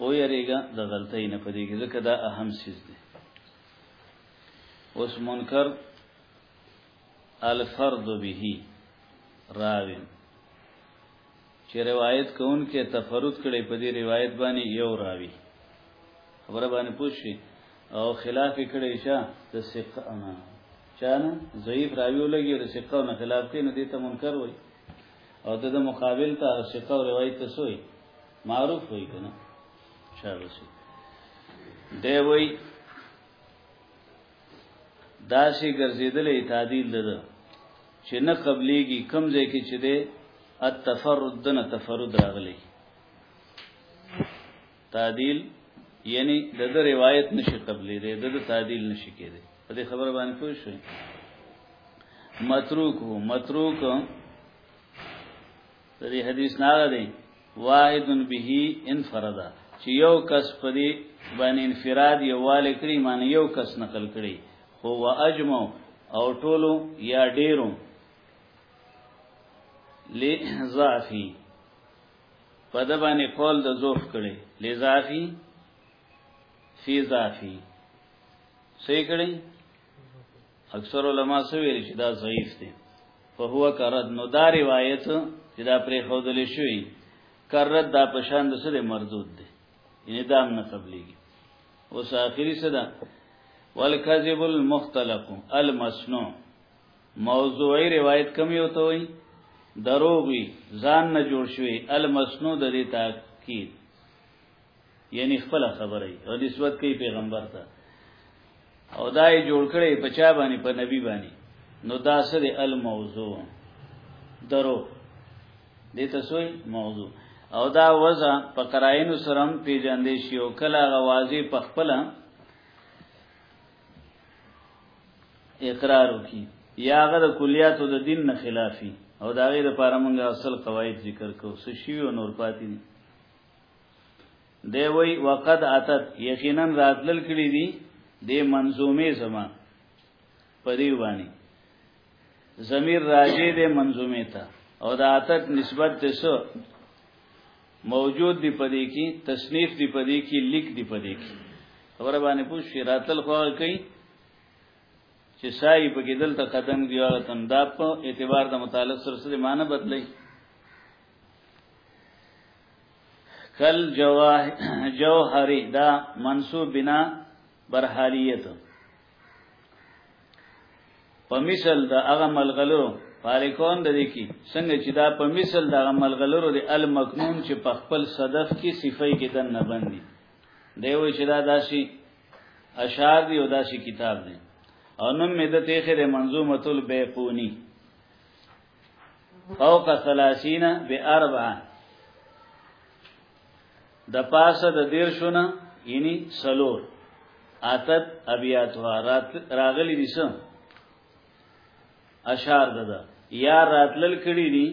ویریږه د غلطۍ نه پدې کې ځکه دا اهم سیز دی اوس منکر الفرد به راوی چې روایت کون کې تفرد کړي په دې روایت باندې یو راوی خبره باندې پوښي او خلاف کړي شه د ثقه انا چانه ضعیف راوی ولګي د ثقه نه خلاف کوي نو دې ته منکر وایي او د مقابل ته ثقه روایت ته سوی معروف وای کنه شابسي دی وای دا شي ګرځیدلې تعدیل ده چې نه قبليږي کم ځای کې چې ده التفرد دنه تفرد راغلي تعدیل یعنی د د روایت نشي قبلې ده د تعدیل نشي کېده په دې خبره باندې پوه شئ متروک متروک د دې حدیث نه دی واحد به انفرد چې یو کس په دې باندې انفراد یو والي کړی معنی یو کس نقل کړی خو واجمع او ټولو یا ډیرو لزافی په د باندې قول د زوف کړي لزافی فی زافی صحیح کړي اکثر علما سویل چې دا ضعیف دی فهو کرد نو دا روایت چې دا پرې خودلې شوی کرد دا پشان د سره مردود دی یعنی دا نه قبليږي اوس اخري صدا والکذب المختلق المصنوع موضوعي روایت کم یو ته وي دروغي ځان نه جوړ شوی المصنوع د دې تاکید یعنی خپل خبره او نسبت کوي پیغمبر ته او دای جوړ کړي په چا باندې په نبی باندې نو دا سره الموضوع درو دې ته سوې موضوع او دا وزا په قراینو سره هم پیژندې شي او کله غوازی په خپل اقرار وکي یا غره کلیات د دین نه خلافي او دا غیر لپاره موږ اصل قواعد ذکر کوو سشي او نور پاتې دي دی وی وقد اتت یقینا راتلل کړي دي د منظومه زما پدی وانی ضمیر راجع د منظومه ته او د اتت نسبت ته سو موجود دی پدی کی تصنیف دی پدی کی لیک دی پدی کی خبر باندې پوښ راتل خو کوي چې سای په کې دلته قدم دی او تنداپ اعتبار د متعلق سره سره معنی بدلی کل جوهری دا منصوب بنا برحالیت په مثال دا هغه ملغلو فالکون د دې کی څنګه چې دا په مثال دا هغه ملغلو د المکنون چې په خپل صدف کې صفای کې دن نه باندې دی و چې دا داسي اشعار دی او داسي کتاب دی او نن مې د تیخه د منظومه البیقونی فوق 30 به اربع د پاسه د دیر شونه یعنی سلور اتت ابیات راغلی دي سم اشعار ده یا راتلل کړي دي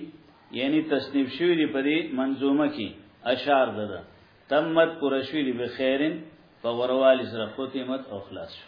یعنی تصنیف شوی دی په دې منظومه کې اشعار ده تمت قرشوی دی بخیرن په وروالی سره ختمت او خلاص شو